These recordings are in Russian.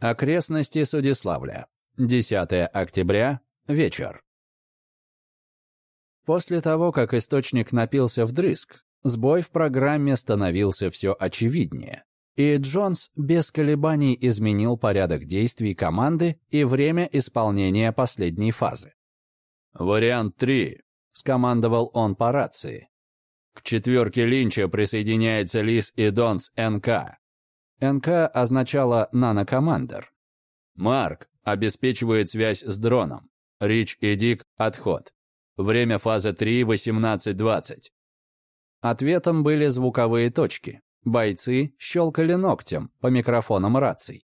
Окрестности Судиславля. 10 октября. Вечер. После того, как источник напился вдрызг, сбой в программе становился все очевиднее. И Джонс без колебаний изменил порядок действий команды и время исполнения последней фазы. «Вариант 3», — скомандовал он по рации. «К четверке Линча присоединяется Лис и Донс НК». НК означало «нанокомандер». «Марк обеспечивает связь с дроном. Рич и Дик — отход. Время фазы 3 — 18.20». Ответом были звуковые точки. Бойцы щелкали ногтем по микрофонам раций.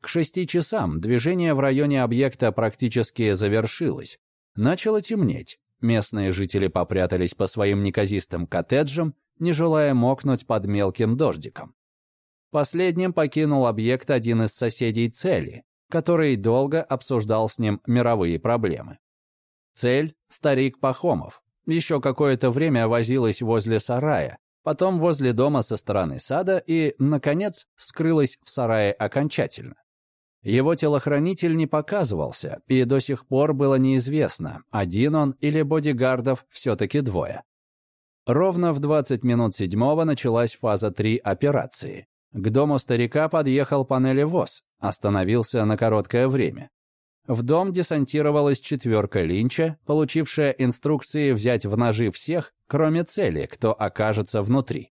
К шести часам движение в районе объекта практически завершилось. Начало темнеть. Местные жители попрятались по своим неказистым коттеджам, не желая мокнуть под мелким дождиком. Последним покинул объект один из соседей цели, который долго обсуждал с ним мировые проблемы. Цель – старик Пахомов. Еще какое-то время возилась возле сарая, потом возле дома со стороны сада и, наконец, скрылась в сарае окончательно. Его телохранитель не показывался, и до сих пор было неизвестно, один он или бодигардов все-таки двое. Ровно в 20 минут седьмого началась фаза 3 операции. К дому старика подъехал панелевоз, остановился на короткое время. В дом десантировалась четверка Линча, получившая инструкции взять в ножи всех, кроме цели, кто окажется внутри.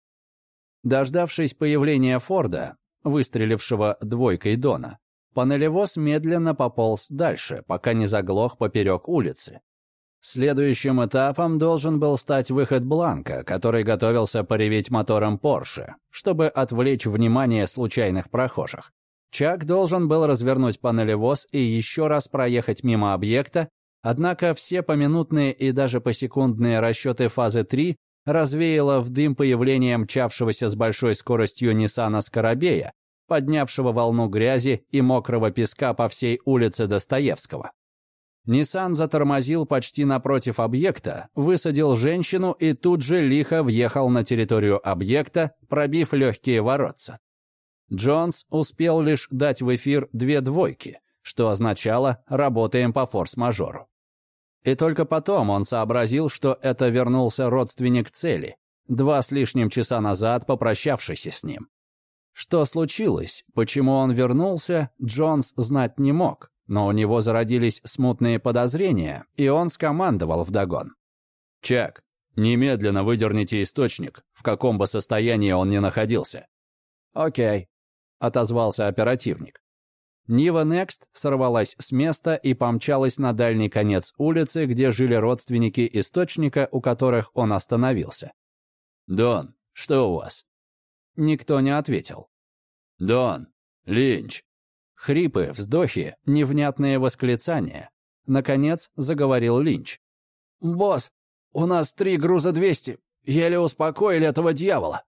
Дождавшись появления Форда, выстрелившего двойкой Дона, панелевоз медленно пополз дальше, пока не заглох поперек улицы. Следующим этапом должен был стать выход Бланка, который готовился пореветь мотором Порше, чтобы отвлечь внимание случайных прохожих. Чак должен был развернуть панелевоз и еще раз проехать мимо объекта, однако все поминутные и даже посекундные расчеты фазы 3 развеяло в дым появлением мчавшегося с большой скоростью Ниссана Скоробея, поднявшего волну грязи и мокрого песка по всей улице Достоевского. Ниссан затормозил почти напротив объекта, высадил женщину и тут же лихо въехал на территорию объекта, пробив легкие воротца. Джонс успел лишь дать в эфир две двойки, что означало «работаем по форс-мажору». И только потом он сообразил, что это вернулся родственник цели, два с лишним часа назад попрощавшийся с ним. Что случилось, почему он вернулся, Джонс знать не мог, но у него зародились смутные подозрения, и он скомандовал вдогон. «Чак, немедленно выдерните источник, в каком бы состоянии он ни находился». «Окей», отозвался оперативник. Нива Некст сорвалась с места и помчалась на дальний конец улицы, где жили родственники источника, у которых он остановился. «Дон, что у вас?» Никто не ответил. «Дон, Линч». Хрипы, вздохи, невнятные восклицания. Наконец заговорил Линч. «Босс, у нас три груза 200. Еле успокоили этого дьявола».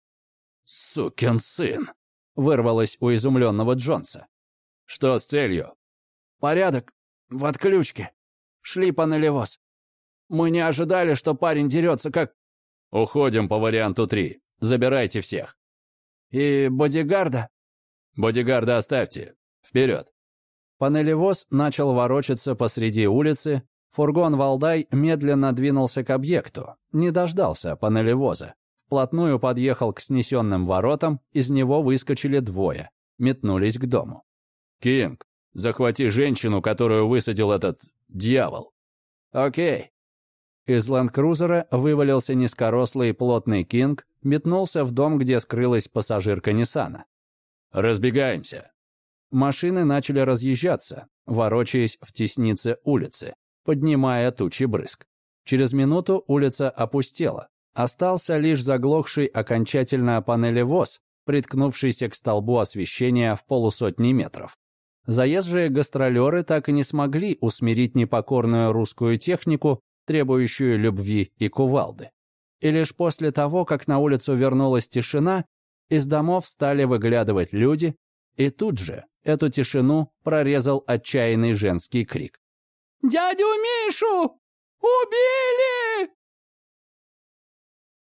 «Сукин сын!» Вырвалось у изумленного Джонса. «Что с целью?» «Порядок. В отключке. Шли по налевоз. Мы не ожидали, что парень дерется, как...» «Уходим по варианту 3. Забирайте всех». «И бодигарда?» «Бодигарда оставьте. Вперед». Панелевоз начал ворочаться посреди улицы. Фургон «Валдай» медленно двинулся к объекту. Не дождался панелевоза вплотную подъехал к снесенным воротам, из него выскочили двое, метнулись к дому. «Кинг, захвати женщину, которую высадил этот дьявол». «Окей». Из ленд-крузера вывалился низкорослый плотный Кинг, метнулся в дом, где скрылась пассажирка Ниссана. «Разбегаемся». Машины начали разъезжаться, ворочаясь в теснице улицы, поднимая тучи брызг. Через минуту улица опустела. Остался лишь заглохший окончательно панелевоз, приткнувшийся к столбу освещения в полусотни метров. Заезжие гастролеры так и не смогли усмирить непокорную русскую технику, требующую любви и кувалды. И лишь после того, как на улицу вернулась тишина, из домов стали выглядывать люди, и тут же эту тишину прорезал отчаянный женский крик. «Дядю Мишу! Убили!»